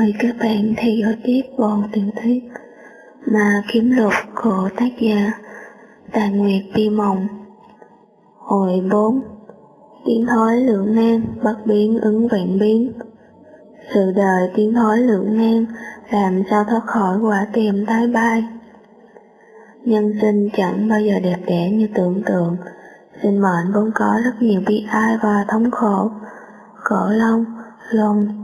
Mời các bạn theo dõi tiếp bộ tiểu thuyết mà kiếm lục của tác giả Tài Nguyệt Bi Mộng. Hồi 4 tiếng thói lượng nan bất biến ứng vạn biến. Sự đời tiếng thói lượng nan làm sao thoát khỏi quả tiềm tái bay. Nhân sinh chẳng bao giờ đẹp đẽ như tưởng tượng. Sinh mệnh vốn có rất nhiều bi ai và thống khổ. Cổ long, lông,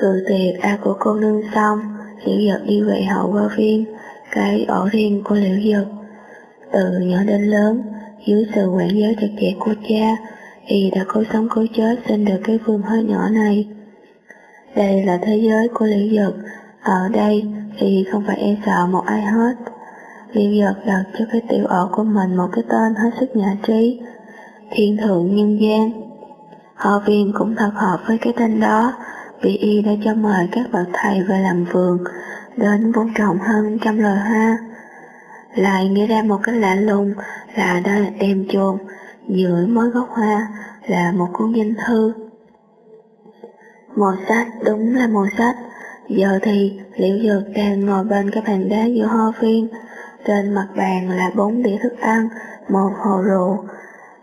cự tuyệt A của cô nương xong, Liễu dật đi về hậu qua viên, cái ổ riêng của Liễu dật Từ nhỏ đến lớn, dưới sự quản giáo chặt chẽ của cha, y đã cố sống cố chết sinh được cái vườn hơi nhỏ này. Đây là thế giới của Liễu dật ở đây y không phải e sợ một ai hết. Liễu dật đặt cho cái tiểu ổ của mình một cái tên hết sức nhã trí, Thiên Thượng Nhân gian. Họ viên cũng thật hợp với cái tên đó, vị y đã cho mời các bậc thầy về làm vườn, đến vốn trồng hơn trăm loài hoa. Lại nghĩ ra một cách lạ lùng là đã là đem chôn giữa mỗi gốc hoa là một cuốn danh thư. Màu sách đúng là màu sách, giờ thì liễu dược đang ngồi bên cái bàn đá giữa hoa viên, trên mặt bàn là bốn đĩa thức ăn, một hồ rượu.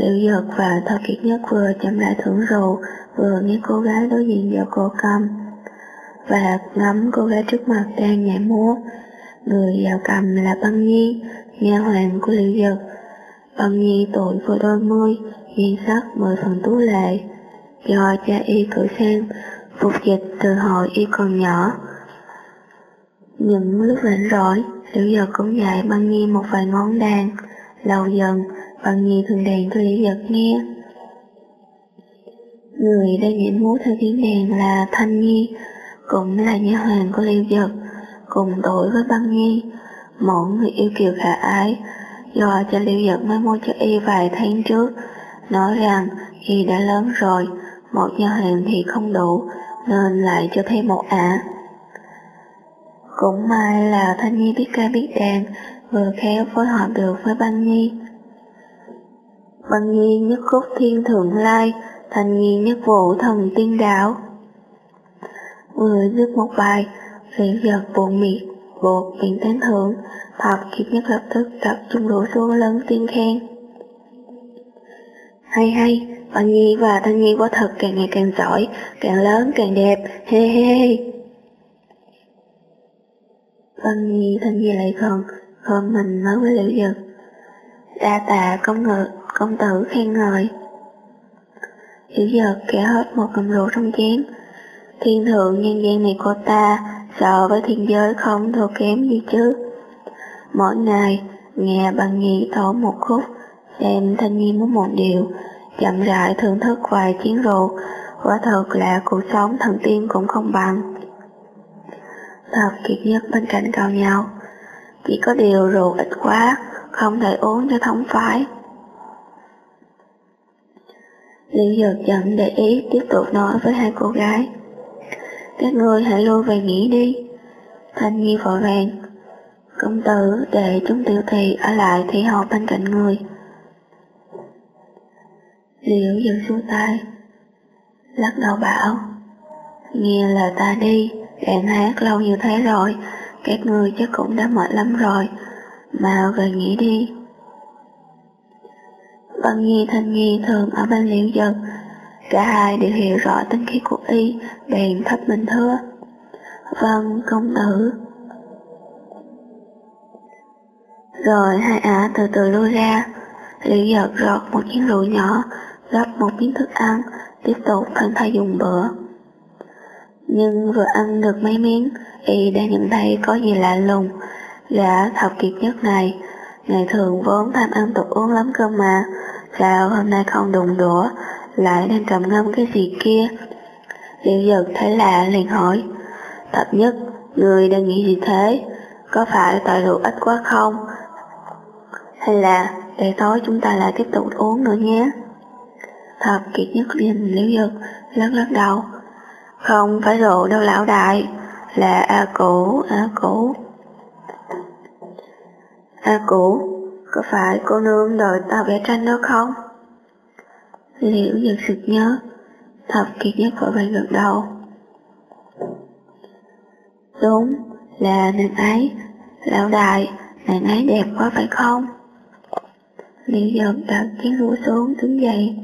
Liễu giật và thơ kiệt nhất vừa chậm lại thưởng rượu, vừa nghe cô gái đối diện vào cô cầm và ngắm cô gái trước mặt đang nhảy múa. Người vào cầm là băng nhi, nha hoàng của liệu giật Băng nhi tuổi vừa đôi mươi, nhan sắc mười phần tú lệ. Do cha y cử sang, phục dịch từ hồi y còn nhỏ. Những lúc rảnh rỗi, Liễu Giật cũng dạy băng nhi một vài ngón đàn. Lâu dần, băng nhi thường đàn cho Liễu Giật nghe. Người đang diễn múa theo tiếng đàn là Thanh Nhi, cũng là nha hoàng của Liêu giật cùng tuổi với Băng Nhi, một người yêu kiều khả ái, do cho Liêu giật mới mua cho y vài tháng trước, nói rằng y đã lớn rồi, một nha hoàng thì không đủ, nên lại cho thêm một ả. Cũng may là Thanh Nhi biết ca biết đàn, vừa khéo phối hợp được với Băng Nhi. Băng nghi nhất khúc thiên thượng lai, thành nghi nhất vụ thần tiên đạo. Vừa dứt một bài, liền giật bồn miệt, buộc miệng tán thưởng, thập kiệt nhất lập tức tập trung đổ xuống lớn tiên khen. Hay hay, bạn Nhi và Thanh Nhi quả thật càng ngày càng giỏi, càng lớn càng đẹp, he he he. Văn Nhi Thanh Nhi lại gần, hôm mình nói với Liễu Dực. Đa tạ công ngự, công tử khen ngợi. Hiểu giờ kẻ hết một cầm rượu trong chén. Thiên thượng nhân gian này cô ta so với thiên giới không thua kém gì chứ. Mỗi ngày, nghe bằng nghi thổ một khúc, xem thanh niên muốn một điều, chậm rãi thưởng thức vài chén rượu, quả thật là cuộc sống thần tiên cũng không bằng. Thật kiệt nhất bên cạnh cao nhau, chỉ có điều rượu ít quá, không thể uống cho thống phái. Liễu Dược chậm để ý tiếp tục nói với hai cô gái. Các ngươi hãy lui về nghỉ đi. Thanh Nhi vội vàng. Công tử để chúng tiểu thị ở lại thị họp bên cạnh người. Liễu dừng xuống tay. Lắc đầu bảo. Nghe lời ta đi, đàn hát lâu như thế rồi, các ngươi chắc cũng đã mệt lắm rồi, mà về nghỉ đi. Văn Nhi Thanh Nhi thường ở bên liễu dần. Cả hai đều hiểu rõ tính khí của y, bèn thấp mình thưa. Vâng, công tử. Rồi hai ả từ từ lui ra, liễu giật rọt một chén rượu nhỏ, gấp một miếng thức ăn, tiếp tục thân thay dùng bữa. Nhưng vừa ăn được mấy miếng, y đã nhận thấy có gì lạ lùng. Gã thập kiệt nhất này, ngày thường vốn tham ăn tục uống lắm cơ mà, Sao hôm nay không đụng đũa, lại đang trầm ngâm cái gì kia? Liễu giật thấy lạ liền hỏi, Thập nhất, người đang nghĩ gì thế? Có phải tội rượu ít quá không? Hay là để tối chúng ta lại tiếp tục uống nữa nhé? Thập kiệt nhất nhìn liễu giật, lắc lắc đầu. Không phải rượu đâu lão đại, là A cũ, A cũ. A cũ, có phải cô nương đợi tao vẽ tranh đó không? Liễu giật sực nhớ, thập kiệt nhất vội vàng gật đầu. Đúng, là nàng ấy, lão đại, nàng ấy đẹp quá phải không? Liễu giật đặt chén lúa xuống đứng dậy,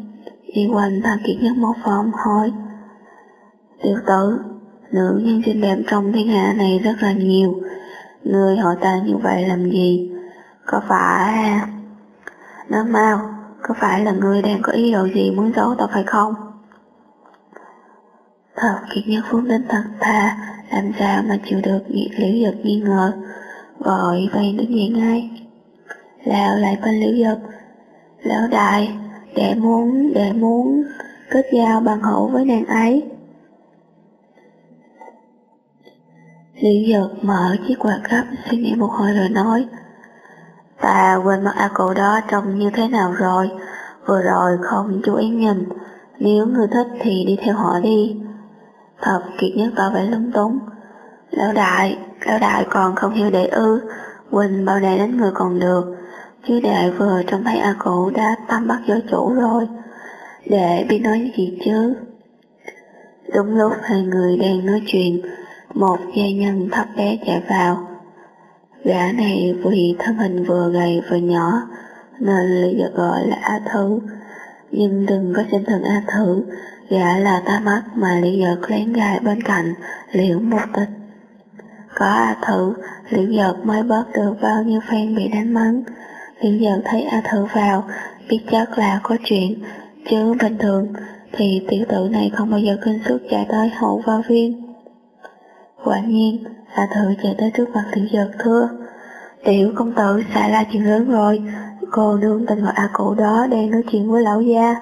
đi quanh thập kiệt nhất một phòng hỏi. Tiểu tử, nữ nhân xinh đẹp trong thiên hạ này rất là nhiều, người hỏi ta như vậy làm gì? Có phải à? Nói mau, có phải là người đang có ý đồ gì muốn giấu ta phải không? Thật kiệt nhất phúc đến thật tha, làm sao mà chịu được liễu giật nghi ngờ, gọi vây đứng dậy ngay. Lão lại bên liễu giật, lão đại, để muốn, để muốn kết giao bằng hữu với nàng ấy. Liễu giật mở chiếc quạt gấp suy nghĩ một hồi rồi nói, Ta quên mất A cổ đó trông như thế nào rồi, vừa rồi không chú ý nhìn, nếu người thích thì đi theo họ đi. Thập kiệt nhất tỏ vẻ lúng túng. Lão đại, lão đại còn không hiểu để ư, Quỳnh bao đệ đến người còn được, chứ đệ vừa trông thấy A cổ đã tâm bắt giới chủ rồi. Đệ biết nói gì chứ? Đúng lúc hai người đang nói chuyện, một gia nhân thấp bé chạy vào. Gã này vì thân hình vừa gầy vừa nhỏ, nên được gọi là A Thứ. Nhưng đừng có xem thường A Thứ, gã là ta mắt mà lý giật lén gai bên cạnh liễu một tịch. Có A Thử, liễu giật mới bớt được bao nhiêu phen bị đánh mắng. Liễu giật thấy A Thử vào, biết chắc là có chuyện, chứ bình thường thì tiểu tử này không bao giờ kinh suất chạy tới hậu vào viên. Quả nhiên, A Thử chạy tới trước mặt tiểu giật thưa. Tiểu công tử xảy ra chuyện lớn rồi, cô nương tên gọi A Cụ đó đang nói chuyện với lão gia.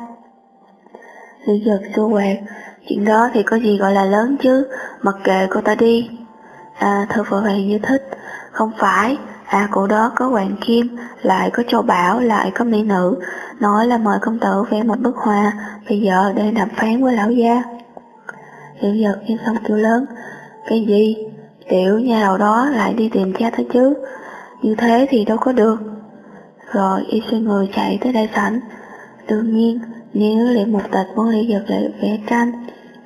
Tiểu giật xua quẹt, chuyện đó thì có gì gọi là lớn chứ, mặc kệ cô ta đi. À, thơ vội vàng như thích, không phải, à cụ đó có hoàng kim, lại có châu bảo, lại có mỹ nữ, nói là mời công tử vẽ một bức hoa, bây giờ đang đàm phán với lão gia. Tiểu giật nghe xong kêu lớn, cái gì? Tiểu nhà đầu đó lại đi tìm cha thôi chứ, như thế thì đâu có được. Rồi y xoay người chạy tới đại sảnh, đương nhiên nếu Liễu Mục Tịch muốn đi Giật lại vẽ tranh,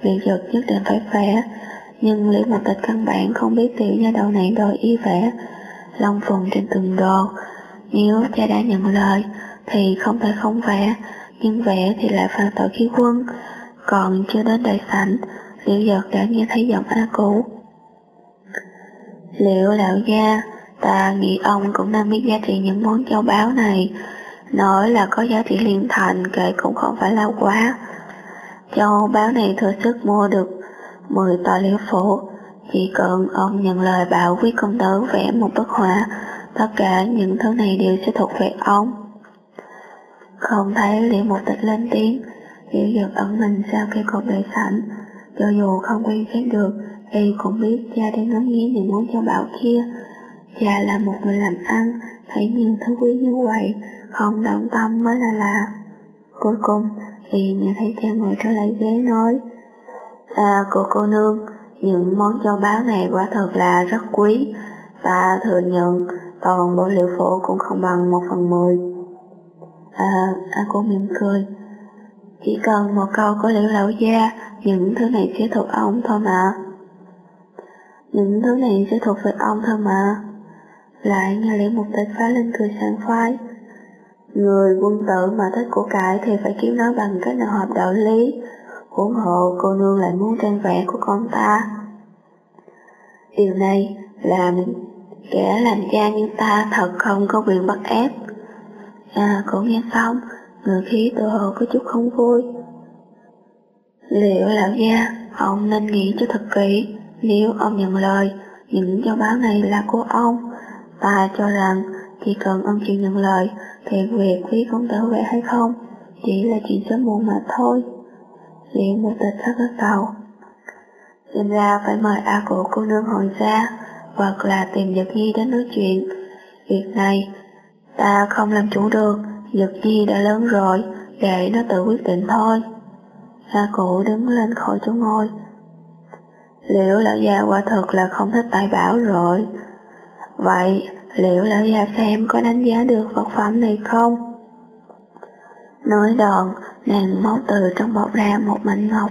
Liễu Giật nhất định phải vẽ, nhưng liệu Mục Tịch căn bản không biết tiểu nhà đầu này đòi y vẽ. Long phùng trên từng đồ, nếu cha đã nhận lời thì không thể không vẽ, nhưng vẽ thì lại phạm tội khí quân. Còn chưa đến đại sảnh, Liễu Giật đã nghe thấy giọng A Cũ. Liệu lão gia, ta nghĩ ông cũng nên biết giá trị những món châu báu này, Nói là có giá trị liên thành kể cũng không phải là quá. Châu báu này thừa sức mua được 10 tòa liễu phủ, chỉ cần ông nhận lời bảo quý công tử vẽ một bức họa, tất cả những thứ này đều sẽ thuộc về ông. Không thấy liễu một tịch lên tiếng, liễu giật ẩn mình sau cây cột đại sảnh, cho dù không quan sát được, y cũng biết cha đang ngắm nghía những món châu bảo kia. Cha là một người làm ăn, thấy nhiều thứ quý như vậy, không động tâm mới là lạ. Cuối cùng thì nghe thấy cha ngồi trở lại ghế nói, À cô cô nương, những món châu báu này quả thật là rất quý, ta thừa nhận toàn bộ liệu phổ cũng không bằng một phần mười. À, à cô mỉm cười, chỉ cần một câu có liễu lão gia, những thứ này sẽ thuộc ông thôi mà. Những thứ này sẽ thuộc về ông thôi mà. Lại nghe liễu một tịch phá lên cười sảng khoái, Người quân tử mà thích của cải thì phải kiếm nó bằng cách nào hợp đạo lý, huống hộ cô nương lại muốn tranh vẽ của con ta. Điều này làm kẻ làm cha như ta thật không có quyền bắt ép. À, cũng nghe xong, người khí tự hồ có chút không vui. Liệu lão gia, ông nên nghĩ cho thật kỹ, nếu ông nhận lời, những châu báo này là của ông, ta cho rằng chỉ cần ông chịu nhận lời thì việc quý công tử về hay không chỉ là chuyện sớm muộn mà thôi. Liệu một tịch rất lắc đầu. Xem ra phải mời A cụ cô nương hồi ra, hoặc là tìm Nhật Nhi đến nói chuyện. Việc này, ta không làm chủ được, Dực Nhi đã lớn rồi, để nó tự quyết định thôi. Hoa cụ đứng lên khỏi chỗ ngồi. Liệu lão gia quả thật là không thích tài bảo rồi. Vậy, liệu lão gia xem có đánh giá được vật phẩm này không? Nói đoạn, nàng móc từ trong bọc ra một mảnh ngọc,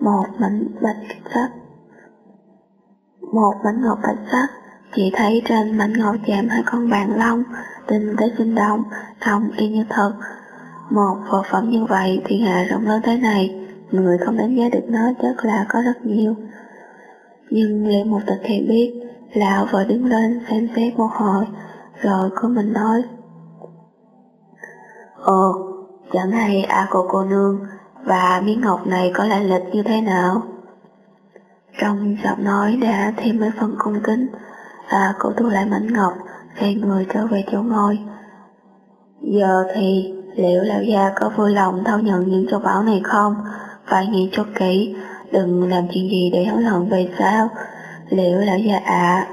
một mảnh bạch sắc. một mảnh ngọc bạch sắc, chỉ thấy trên mảnh ngọc chạm hai con bàn long, tinh tế sinh động, trông y như thật. Một vật phẩm như vậy thiên hạ rộng lớn thế này, người không đánh giá được nó chắc là có rất nhiều. Nhưng liệu một tịch thì biết, lão vợ đứng lên xem xét một hồi, rồi có mình nói. Ồ, chẳng hay à cô cô nương và miếng ngọc này có lại lịch như thế nào? Trong giọng nói đã thêm mấy phần cung kính, và cô thu lại mảnh ngọc, hai người trở về chỗ ngồi. Giờ thì liệu lão gia có vui lòng thâu nhận những châu bảo này không? Phải nghĩ cho kỹ, đừng làm chuyện gì để hối hận về sau. Liệu lão gia ạ? À?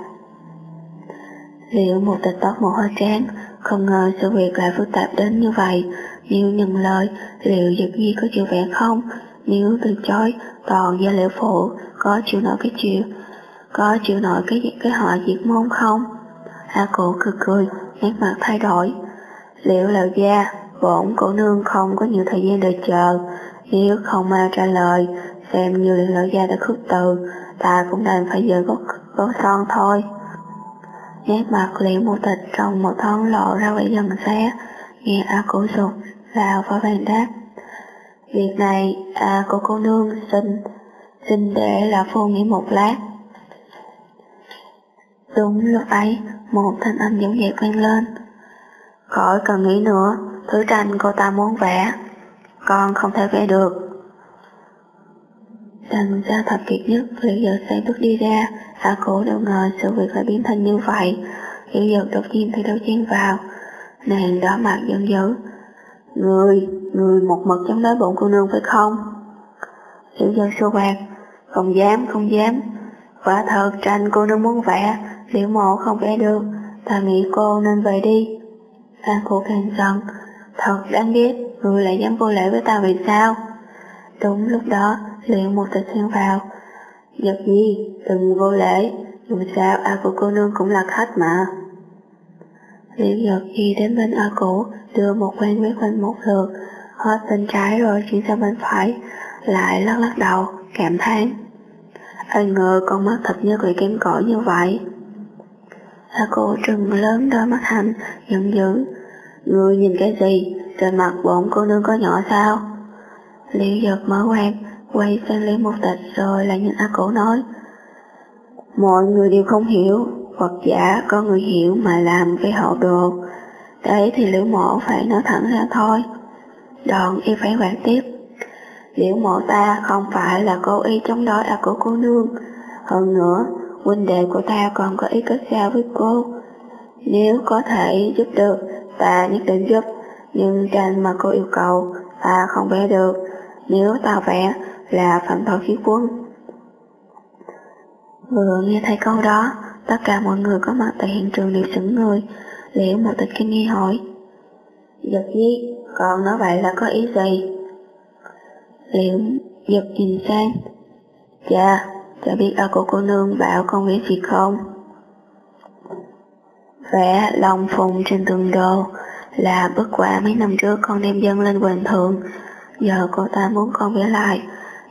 Liệu một tịch tóc một hơi trán, không ngờ sự việc lại phức tạp đến như vậy. Nếu nhận lời, liệu dực nhi có chịu vẻ không? Nếu từ chối, toàn gia liệu phụ có chịu nổi cái chịu, có chịu nổi cái cái họ diệt môn không? A cổ cười cười, nét mặt thay đổi. Liệu lão gia, bổn cổ nương không có nhiều thời gian đợi chờ, nếu không mau trả lời, xem như liệu lão gia đã khước từ, ta cũng đành phải giờ gót, gót son thôi. Nét mặt liễu một tịch trong một thoáng lộ ra vẻ dần xé, nghe A cổ sụt, vào vào vàng đáp. Việc này, à cô cô nương xin, xin để là phu nghĩ một lát. Đúng lúc ấy, một thanh âm giống dạc vang lên. Khỏi cần nghĩ nữa, thứ tranh cô ta muốn vẽ, con không thể vẽ được. Đằng ra thập kiệt nhất, Liễu giờ sẽ bước đi ra, hạ cổ đâu ngờ sự việc lại biến thành như vậy. Hiểu Giật đột nhiên thì đâu chen vào, nàng đỏ mặt giận dữ. Người, người một mực chống đối bụng cô nương phải không? Hiểu Giật xô bạc, không dám, không dám. Quả thật tranh cô nương muốn vẽ, liễu mộ không vẽ được, ta nghĩ cô nên về đi. Phan cổ càng giận, thật đáng ghét, người lại dám vô lễ với ta vì sao? Đúng lúc đó, Liễu một tịch xen vào. Giật nhi, đừng vô lễ, dù sao A của cô nương cũng là khách mà. Liễu giật nhi đến bên A cũ, đưa một quan với quanh một lượt, hết bên trái rồi chuyển sang bên phải, lại lắc lắc đầu, cảm thán. Ai ngờ con mắt thật như người kém cỏi như vậy. A cô trừng lớn đôi mắt hạnh, giận dữ. Ngươi nhìn cái gì, trên mặt bổn cô nương có nhỏ sao? Liễu giật mở quan, quay sang Lý Một Tịch rồi lại nhìn A Cổ nói. Mọi người đều không hiểu, Phật giả có người hiểu mà làm với họ đồ Đấy thì liễu mộ phải nói thẳng ra thôi. Đoạn y phải quản tiếp. Liễu mộ ta không phải là cố ý chống đối A Cổ cô nương. Hơn nữa, huynh đệ của ta còn có ý kết giao với cô. Nếu có thể giúp được, ta nhất định giúp. Nhưng tranh mà cô yêu cầu, ta không vẽ được. Nếu ta vẽ, là phạm tội khí quân. Vừa nghe thấy câu đó, tất cả mọi người có mặt tại hiện trường đều sững người, liễu một tịch kinh nghi hỏi. Giật nhi, còn nói vậy là có ý gì? Liễu giật nhìn sang. Dạ, chả biết ở của cô nương bảo con vẽ gì không? Vẽ lòng phùng trên tường đồ là bức quả mấy năm trước con đem dâng lên quỳnh thượng, giờ cô ta muốn con vẽ lại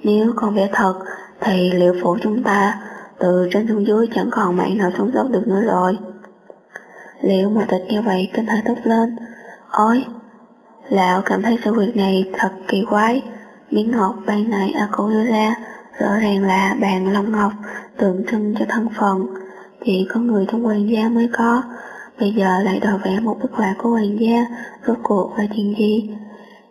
nếu con vẽ thật, thì liệu phủ chúng ta từ trên xuống dưới chẳng còn mạng nào sống sót được nữa rồi. Liệu một tịch như vậy kinh hãi thốt lên, ôi, lão cảm thấy sự việc này thật kỳ quái. Miếng ngọt ban nãy A cô đưa ra, rõ ràng là bàn long ngọc, tượng trưng cho thân phận. Chỉ có người trong hoàng gia mới có, bây giờ lại đòi vẽ một bức họa của hoàng gia, rốt cuộc là chuyện gì?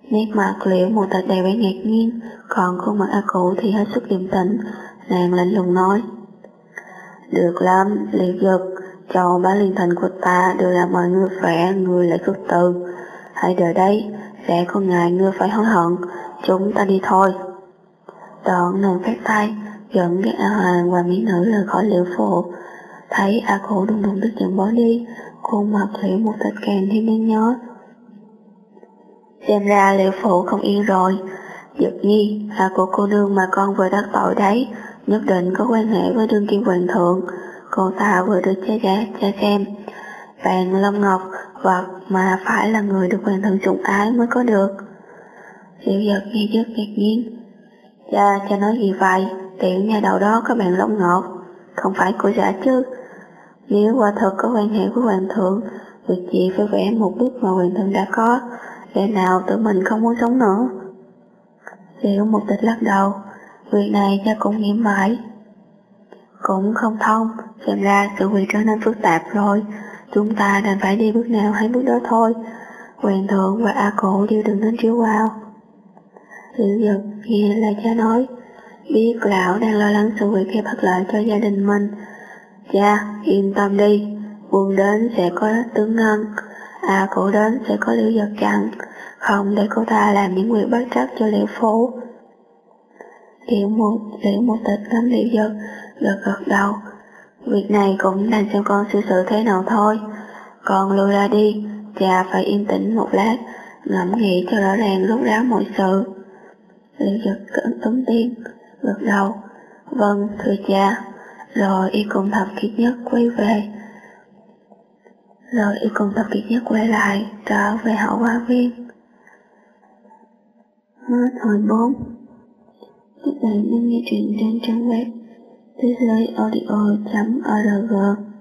Nét mặt liễu một tạch đầy vẻ ngạc nhiên, còn khuôn mặt A Cụ thì hết sức điềm tĩnh, nàng lạnh lùng nói. Được lắm, liễu giật, châu bá liên thành của ta đều là mọi người vẽ, người lại khước từ. Hãy đợi đấy, sẽ có ngày ngươi phải hối hận, chúng ta đi thôi. Đoạn nàng phát tay, dẫn các A Hoàng và mỹ nữ rời khỏi liễu phụ. Thấy A Khổ đùng đùng tức giận bỏ đi, khuôn mặt liễu một tạch càng thêm nhăn nhó, Xem ra liệu phụ không yên rồi. Giật nhi là của cô nương mà con vừa đắc tội đấy, nhất định có quan hệ với đương kim hoàng thượng. Cô ta vừa được cha ra cha xem. Vàng Long Ngọc vật mà phải là người được hoàng thượng sủng ái mới có được. Tiểu giật nghe rất ngạc nhiên. Cha, cha nói gì vậy? Tiểu nha đầu đó có bạn lông ngọt, không phải của giả chứ. Nếu quả thật có quan hệ với hoàng thượng, việc gì phải vẽ một bức mà hoàng thượng đã có, để nào tự mình không muốn sống nữa. Tiểu một tịch lắc đầu, việc này cha cũng nghĩ mãi. Cũng không thông, xem ra sự việc trở nên phức tạp rồi, chúng ta đành phải đi bước nào hay bước đó thôi. Hoàng thượng và A Cổ đều đừng nên chiếu vào. Sự giật nghe lời cha nói, biết lão đang lo lắng sự việc gây bất lợi cho gia đình mình. Cha, yên tâm đi, buồn đến sẽ có tướng ngân, à Cổ đến sẽ có liễu giật chặn, không để cô ta làm những việc bất trắc cho liễu phố. Liễu một, liễu một tịch ngắm liễu giật, gật gật đầu. Việc này cũng đang xem con xử sự thế nào thôi. Con lưu ra đi, cha phải yên tĩnh một lát, ngẫm nghĩ cho rõ ràng rút ráo mọi sự. Liễu giật cẩn tống tiên, gật đầu. Vâng, thưa cha. Rồi y cùng thập kiệt nhất quay về. Rồi y cùng thập kiệt nhất quay lại, trở về hậu hoa viên. Hết hồi 4 Các bạn đang nghe chuyện trên trang web thế giới audio.org